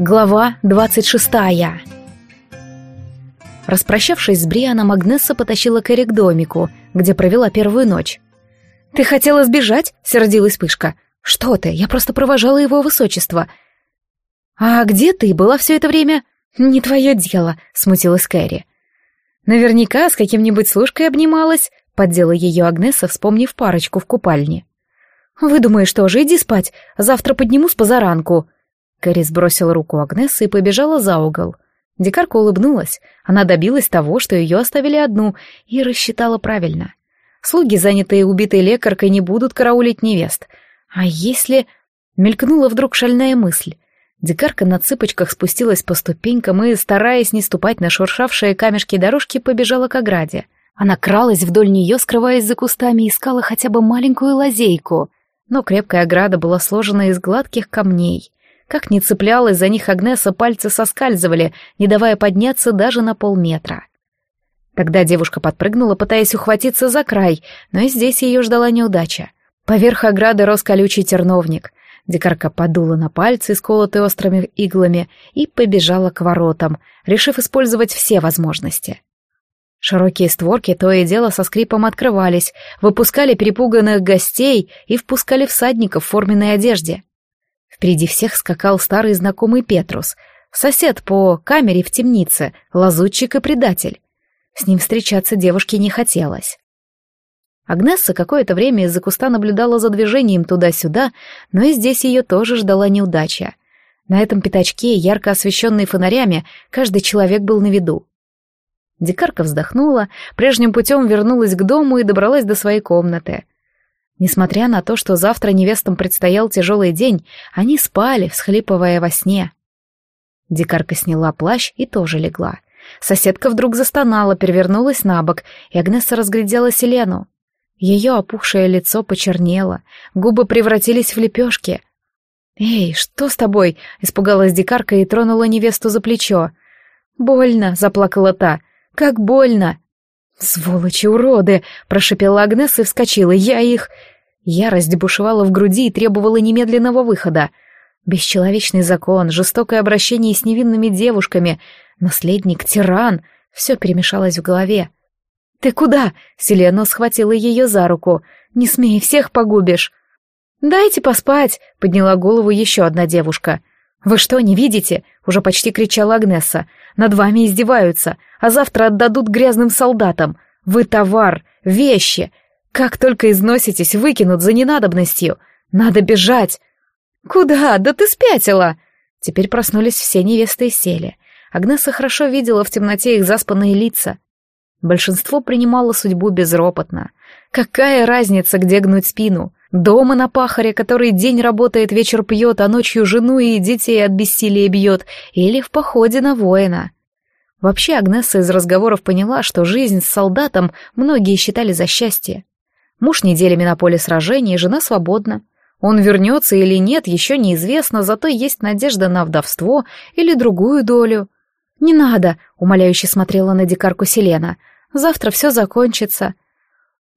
Глава двадцать шестая. Распрощавшись с Брианом, Агнесса потащила Кэрри к домику, где провела первую ночь. «Ты хотела сбежать?» — сердилась Пышка. «Что ты? Я просто провожала его высочество». «А где ты была все это время?» «Не твое дело», — смутилась Кэрри. «Наверняка с каким-нибудь служкой обнималась», — поддела ее Агнеса, вспомнив парочку в купальне. «Выдумаешь тоже, иди спать, завтра подниму с позаранку». Кэрри сбросила руку Агнесы и побежала за угол. Дикарка улыбнулась. Она добилась того, что ее оставили одну, и рассчитала правильно. Слуги, занятые убитой лекаркой, не будут караулить невест. А если... Мелькнула вдруг шальная мысль. Дикарка на цыпочках спустилась по ступенькам и, стараясь не ступать на шуршавшие камешки дорожки, побежала к ограде. Она кралась вдоль нее, скрываясь за кустами, искала хотя бы маленькую лазейку. Но крепкая ограда была сложена из гладких камней. Как ни цеплялась за них Агнеса, пальцы соскальзывали, не давая подняться даже на полметра. Тогда девушка подпрыгнула, пытаясь ухватиться за край, но и здесь ее ждала неудача. Поверх ограды рос колючий терновник. Дикарка подула на пальцы, сколотые острыми иглами, и побежала к воротам, решив использовать все возможности. Широкие створки то и дело со скрипом открывались, выпускали перепуганных гостей и впускали всадников в форменной одежде. Впереди всех скакал старый знакомый Петрус, сосед по камере в темнице, лазутчик и предатель. С ним встречаться девушке не хотелось. Агнесса какое-то время из-за куста наблюдала за движением туда-сюда, но и здесь ее тоже ждала неудача. На этом пятачке, ярко освещенный фонарями, каждый человек был на виду. Дикарка вздохнула, прежним путем вернулась к дому и добралась до своей комнаты. Несмотря на то, что завтра невестам предстоял тяжелый день, они спали, всхлипывая во сне. Дикарка сняла плащ и тоже легла. Соседка вдруг застонала, перевернулась на бок, и Агнеса разглядела Селену. Ее опухшее лицо почернело, губы превратились в лепешки. «Эй, что с тобой?» — испугалась дикарка и тронула невесту за плечо. «Больно!» — заплакала та. «Как больно!» «Сволочи, уроды!» — прошипела Агнес и вскочила. «Я их...» Ярость бушевала в груди и требовала немедленного выхода. Бесчеловечный закон, жестокое обращение с невинными девушками, наследник, тиран — все перемешалось в голове. «Ты куда?» — Селена схватила ее за руку. «Не смей, всех погубишь». «Дайте поспать!» — подняла голову еще одна девушка. «Вы что, не видите?» — уже почти кричала Агнесса. «Над вами издеваются, а завтра отдадут грязным солдатам. Вы товар, вещи. Как только износитесь, выкинут за ненадобностью. Надо бежать!» «Куда? Да ты спятила!» Теперь проснулись все невесты и сели. Агнеса хорошо видела в темноте их заспанные лица. Большинство принимало судьбу безропотно. Какая разница, где гнуть спину? Дома на пахаре, который день работает, вечер пьет, а ночью жену и детей от бессилия бьет, или в походе на воина. Вообще Агнесса из разговоров поняла, что жизнь с солдатом многие считали за счастье. Муж неделями на поле сражений, жена свободна. Он вернется или нет, еще неизвестно, зато есть надежда на вдовство или другую долю. «Не надо», — умоляюще смотрела на дикарку Селена. «Завтра все закончится».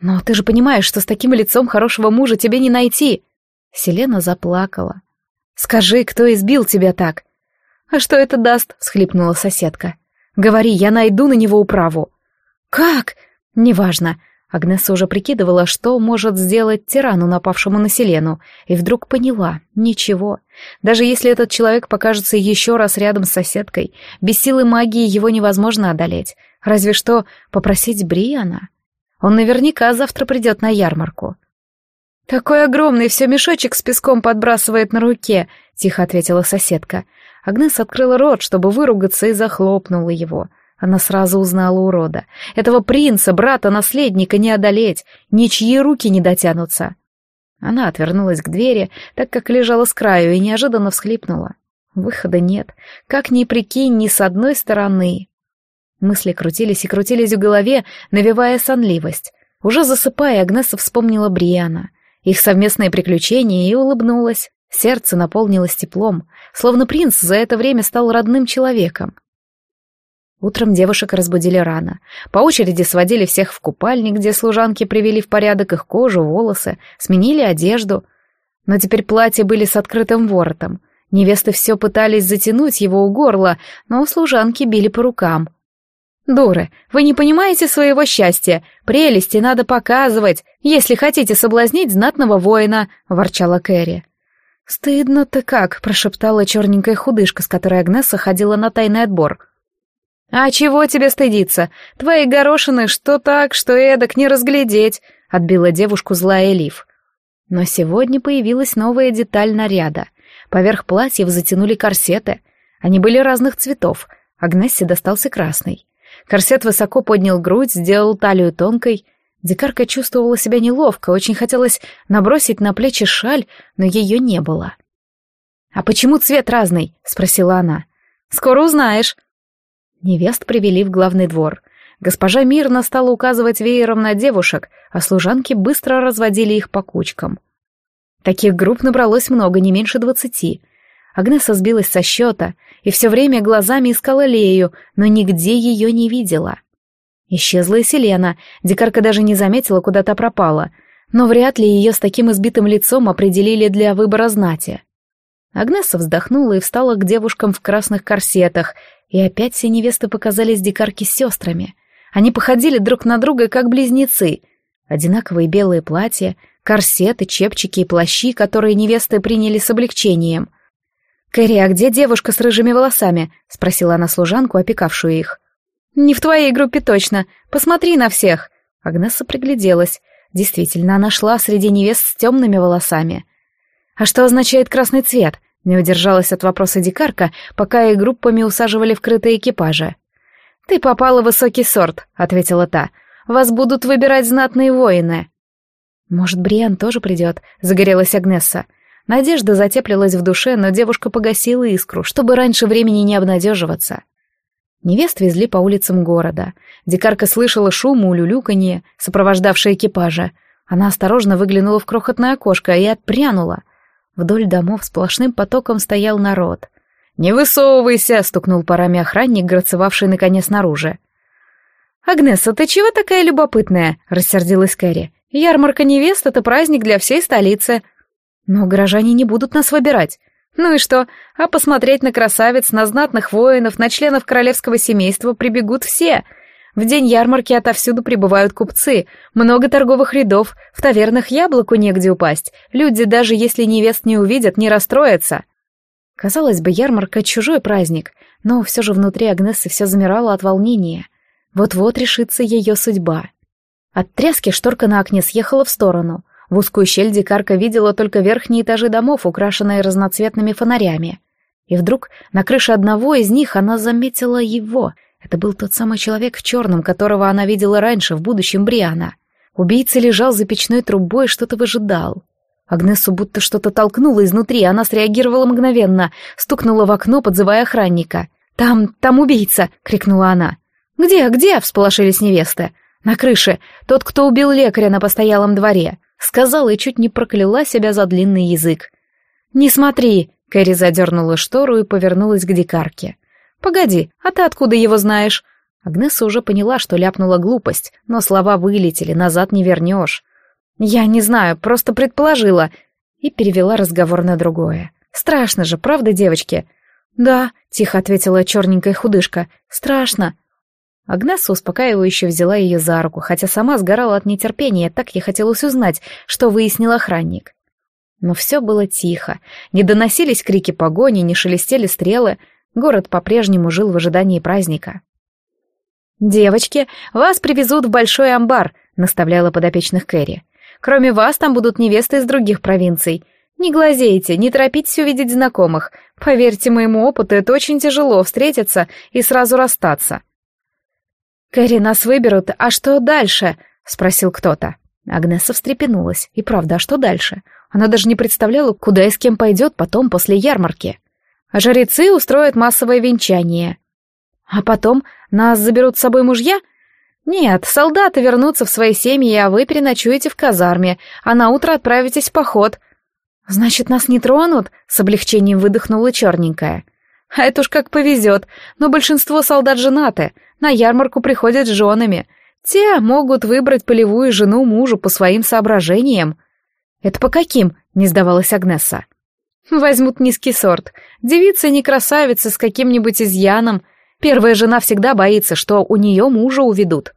«Но ты же понимаешь, что с таким лицом хорошего мужа тебе не найти». Селена заплакала. «Скажи, кто избил тебя так?» «А что это даст?» — всхлипнула соседка. «Говори, я найду на него управу». «Как?» «Неважно. Агнеса уже прикидывала, что может сделать тирану, напавшему на Селену, и вдруг поняла — ничего. Даже если этот человек покажется еще раз рядом с соседкой, без силы магии его невозможно одолеть. Разве что попросить Бриана. Он наверняка завтра придет на ярмарку. «Такой огромный, все мешочек с песком подбрасывает на руке», — тихо ответила соседка. Агнес открыла рот, чтобы выругаться, и захлопнула его — она сразу узнала урода. Этого принца, брата-наследника не одолеть, ничьи руки не дотянутся. Она отвернулась к двери, так как лежала с краю, и неожиданно всхлипнула. Выхода нет. Как ни прикинь, ни с одной стороны. Мысли крутились и крутились в голове, навевая сонливость. Уже засыпая, Агнеса вспомнила Бриана, их совместное приключение и улыбнулась. Сердце наполнилось теплом, словно принц за это время стал родным человеком. Утром девушек разбудили рано. По очереди сводили всех в купальник, где служанки привели в порядок их кожу, волосы, сменили одежду. Но теперь платья были с открытым воротом. Невесты все пытались затянуть его у горла, но служанки били по рукам. «Дуры, вы не понимаете своего счастья. Прелести надо показывать, если хотите соблазнить знатного воина», — ворчала Кэрри. «Стыдно-то как», — прошептала черненькая худышка, с которой Агнесса ходила на тайный отбор. «А чего тебе стыдиться? Твои горошины что так, что эдак не разглядеть», — отбила девушку злая Элиф. Но сегодня появилась новая деталь наряда. Поверх платьев затянули корсеты. Они были разных цветов. Агнессе достался красный. Корсет высоко поднял грудь, сделал талию тонкой. Дикарка чувствовала себя неловко, очень хотелось набросить на плечи шаль, но ее не было. «А почему цвет разный?» — спросила она. «Скоро узнаешь». Невест привели в главный двор. Госпожа мирно стала указывать веером на девушек, а служанки быстро разводили их по кучкам. Таких групп набралось много, не меньше двадцати. Агнеса сбилась со счета и все время глазами искала Лею, но нигде ее не видела. Исчезла и Селена, дикарка даже не заметила, куда та пропала, но вряд ли ее с таким избитым лицом определили для выбора знати. Агнеса вздохнула и встала к девушкам в красных корсетах, и опять все невесты показались дикарки с сестрами. Они походили друг на друга, как близнецы. Одинаковые белые платья, корсеты, чепчики и плащи, которые невесты приняли с облегчением. «Кэрри, а где девушка с рыжими волосами?» — спросила она служанку, опекавшую их. «Не в твоей группе точно. Посмотри на всех». Агнесса пригляделась. Действительно, она шла среди невест с темными волосами. «А что означает красный цвет?» — не удержалась от вопроса дикарка, пока их группами усаживали в крытые экипажи. «Ты попала в высокий сорт», — ответила та. «Вас будут выбирать знатные воины». «Может, Бриан тоже придет?» — загорелась Агнесса. Надежда затеплилась в душе, но девушка погасила искру, чтобы раньше времени не обнадеживаться. Невест везли по улицам города. Дикарка слышала шум и улюлюканье, сопровождавшее экипажа. Она осторожно выглянула в крохотное окошко и отпрянула. Вдоль домов сплошным потоком стоял народ. «Не высовывайся!» — стукнул парами охранник, грацевавший наконец снаружи. «Агнеса, ты чего такая любопытная?» — рассердилась Кэрри. «Ярмарка невест — это праздник для всей столицы». Но горожане не будут нас выбирать. Ну и что? А посмотреть на красавиц, на знатных воинов, на членов королевского семейства прибегут все. В день ярмарки отовсюду прибывают купцы, много торговых рядов, в тавернах яблоку негде упасть. Люди, даже если невест не увидят, не расстроятся. Казалось бы, ярмарка — чужой праздник, но все же внутри Агнессы все замирало от волнения. Вот-вот решится ее судьба. От тряски шторка на окне съехала в сторону. В узкую щель дикарка видела только верхние этажи домов, украшенные разноцветными фонарями. И вдруг на крыше одного из них она заметила его. Это был тот самый человек в черном, которого она видела раньше, в будущем Бриана. Убийца лежал за печной трубой и что-то выжидал. Агнесу будто что-то толкнуло изнутри, она среагировала мгновенно, стукнула в окно, подзывая охранника. «Там, там убийца!» — крикнула она. «Где, где?» — всполошились невесты. «На крыше. Тот, кто убил лекаря на постоялом дворе. Сказала и чуть не прокляла себя за длинный язык. «Не смотри!» — Кэрри задернула штору и повернулась к дикарке. «Погоди, а ты откуда его знаешь?» Агнеса уже поняла, что ляпнула глупость, но слова вылетели, назад не вернешь. «Я не знаю, просто предположила». И перевела разговор на другое. «Страшно же, правда, девочки?» «Да», — тихо ответила черненькая худышка. «Страшно. Агнесса успокаивающе взяла ее за руку, хотя сама сгорала от нетерпения, так ей хотелось узнать, что выяснил охранник. Но все было тихо, не доносились крики погони, не шелестели стрелы, город по-прежнему жил в ожидании праздника. «Девочки, вас привезут в большой амбар», — наставляла подопечных Кэрри. «Кроме вас там будут невесты из других провинций. Не глазейте, не торопитесь увидеть знакомых. Поверьте моему опыту, это очень тяжело встретиться и сразу расстаться. «Кэрри, нас выберут, а что дальше?» — спросил кто-то. Агнеса встрепенулась. И правда, а что дальше? Она даже не представляла, куда и с кем пойдет потом после ярмарки. А жрецы устроят массовое венчание. А потом нас заберут с собой мужья? Нет, солдаты вернутся в свои семьи, а вы переночуете в казарме, а на утро отправитесь в поход. Значит, нас не тронут? С облегчением выдохнула черненькая. А это уж как повезет, но большинство солдат женаты — на ярмарку приходят с женами. Те могут выбрать полевую жену мужу по своим соображениям. «Это по каким?» — не сдавалась Агнесса. Возьмут низкий сорт. Девица не красавица с каким-нибудь изъяном. Первая жена всегда боится, что у нее мужа уведут.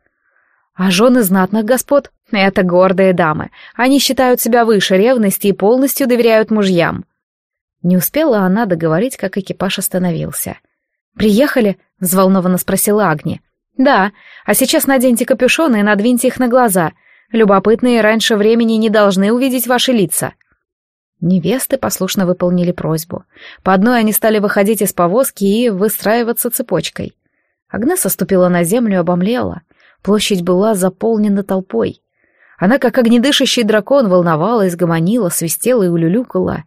А жены знатных господ — это гордые дамы. Они считают себя выше ревности и полностью доверяют мужьям. Не успела она договорить, как экипаж остановился. «Приехали?» — взволнованно спросила Агни. «Да, а сейчас наденьте капюшоны и надвиньте их на глаза. Любопытные раньше времени не должны увидеть ваши лица». Невесты послушно выполнили просьбу. По одной они стали выходить из повозки и выстраиваться цепочкой. Агнеса ступила на землю и обомлела. Площадь была заполнена толпой. Она, как огнедышащий дракон, волновалась, гомонила, свистела и улюлюкала.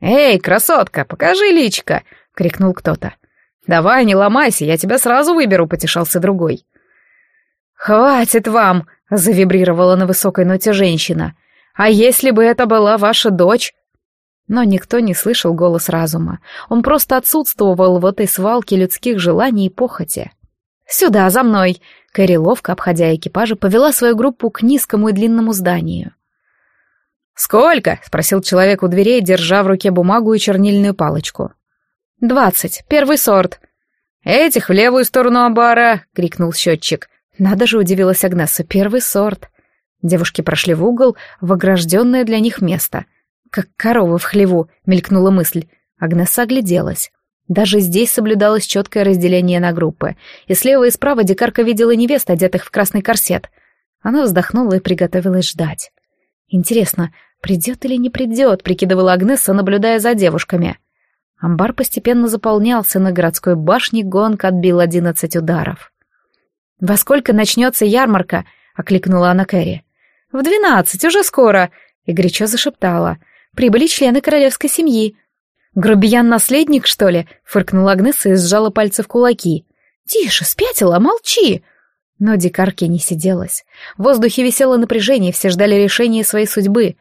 «Эй, красотка, покажи личка!» — крикнул кто-то. «Давай, не ломайся, я тебя сразу выберу», — потешался другой. «Хватит вам!» — завибрировала на высокой ноте женщина. «А если бы это была ваша дочь?» Но никто не слышал голос разума. Он просто отсутствовал в этой свалке людских желаний и похоти. «Сюда, за мной!» Кэрри, ловко обходя экипажа, повела свою группу к низкому и длинному зданию. «Сколько?» — спросил человек у дверей, держа в руке бумагу и чернильную палочку. «Двадцать. Первый сорт». «Этих в левую сторону амбара!» — крикнул счетчик. Надо же, удивилась Агнеса, первый сорт. Девушки прошли в угол, в огражденное для них место. Как корова в хлеву, мелькнула мысль. Агнеса огляделась. Даже здесь соблюдалось четкое разделение на группы, и слева и справа дикарка видела невест, одетых в красный корсет. Она вздохнула и приготовилась ждать. Интересно, придет или не придет, прикидывала Агнеса, наблюдая за девушками. Амбар постепенно заполнялся, на городской башне гонг отбил одиннадцать ударов. «Во сколько начнется ярмарка?» — окликнула она Кэрри. «В двенадцать, уже скоро!» — и горячо зашептала. «Прибыли члены королевской семьи». «Грубиян-наследник, что ли?» — фыркнула Агнеса и сжала пальцы в кулаки. «Тише, спятила, молчи!» Но дикарке не сиделось. В воздухе висело напряжение, все ждали решения своей судьбы.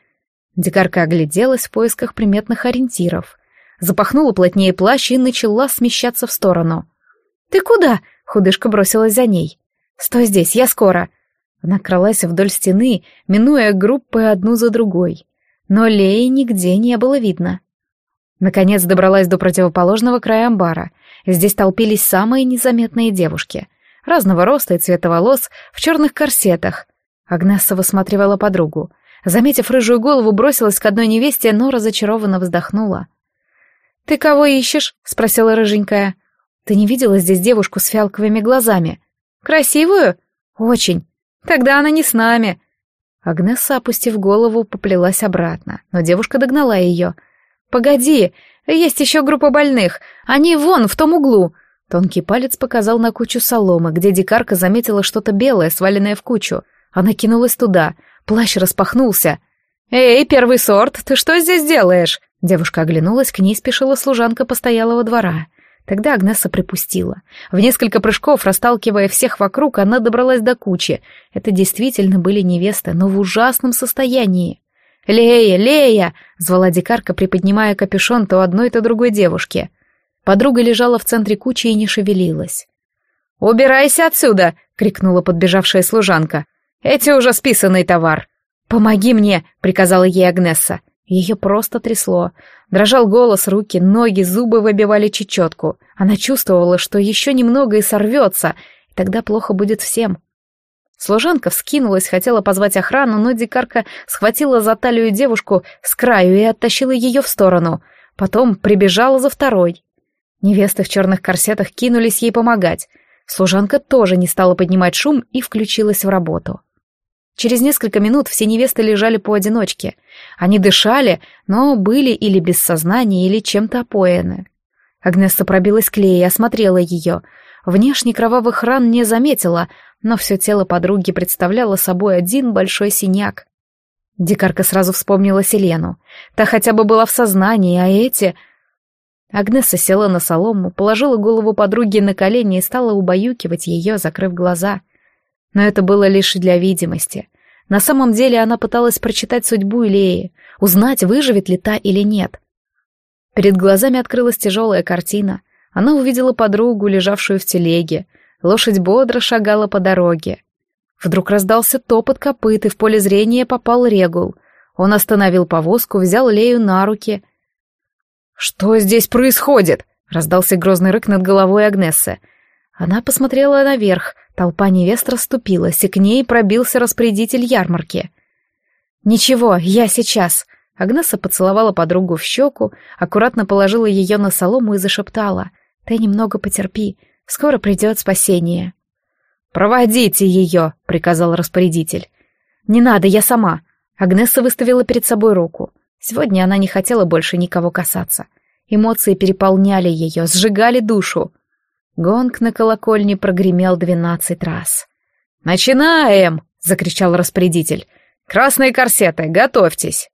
Дикарка огляделась в поисках приметных ориентиров. Запахнула плотнее плащ и начала смещаться в сторону. «Ты куда?» — худышка бросилась за ней. «Стой здесь, я скоро!» Она кралась вдоль стены, минуя группы одну за другой. Но Леи нигде не было видно. Наконец добралась до противоположного края амбара. Здесь толпились самые незаметные девушки разного роста и цвета волос, в черных корсетах. Агнесса высматривала подругу. Заметив рыжую голову, бросилась к одной невесте, но разочарованно вздохнула. «Ты кого ищешь?» — спросила рыженькая. «Ты не видела здесь девушку с фиалковыми глазами?» «Красивую?» «Очень. Тогда она не с нами». Агнесса, опустив голову, поплелась обратно, но девушка догнала ее. «Погоди, есть еще группа больных. Они вон, в том углу. Тонкий палец показал на кучу соломы, где дикарка заметила что-то белое, сваленное в кучу. Она кинулась туда. Плащ распахнулся. «Эй, первый сорт, ты что здесь делаешь?» Девушка оглянулась, к ней спешила служанка постоялого двора. Тогда Агнеса припустила. В несколько прыжков, расталкивая всех вокруг, она добралась до кучи. Это действительно были невесты, но в ужасном состоянии. «Лея, Лея!» — звала дикарка, приподнимая капюшон то одной, то другой девушки. Подруга лежала в центре кучи и не шевелилась. «Убирайся отсюда!» — крикнула подбежавшая служанка. «Эти уже списанный товар!» «Помоги мне!» — приказала ей Агнесса. Ее просто трясло. Дрожал голос, руки, ноги, зубы выбивали чечетку. Она чувствовала, что еще немного и сорвется, и тогда плохо будет всем. Служанка вскинулась, хотела позвать охрану, но дикарка схватила за талию девушку с краю и оттащила ее в сторону. Потом прибежала за второй. Невесты в черных корсетах кинулись ей помогать. Служанка тоже не стала поднимать шум и включилась в работу. Через несколько минут все невесты лежали поодиночке. Они дышали, но были или без сознания, или чем-то опоены. Агнесса пробилась к Лее и осмотрела ее. Внешне кровавых ран не заметила, но все тело подруги представляло собой один большой синяк. Дикарка сразу вспомнила Селену. Та хотя бы была в сознании, а эти... Агнеса села на солому, положила голову подруги на колени и стала убаюкивать ее, закрыв глаза. Но это было лишь для видимости. На самом деле она пыталась прочитать судьбу Илеи, узнать, выживет ли та или нет. Перед глазами открылась тяжелая картина. Она увидела подругу, лежавшую в телеге. Лошадь бодро шагала по дороге. Вдруг раздался топот копыт, и в поле зрения попал Регул. Он остановил повозку, взял Лею на руки — «Что здесь происходит?» — раздался грозный рык над головой Агнессы. Она посмотрела наверх, толпа невест расступилась, и к ней пробился распорядитель ярмарки. «Ничего, я сейчас», Агнеса поцеловала подругу в щеку, аккуратно положила ее на солому и зашептала. «Ты немного потерпи, скоро придет спасение». «Проводите ее», — приказал распорядитель. «Не надо, я сама». Агнеса выставила перед собой руку. Сегодня она не хотела больше никого касаться. Эмоции переполняли ее, сжигали душу. Гонг на колокольне прогремел двенадцать раз. «Начинаем!» — закричал распорядитель. «Красные корсеты, готовьтесь!»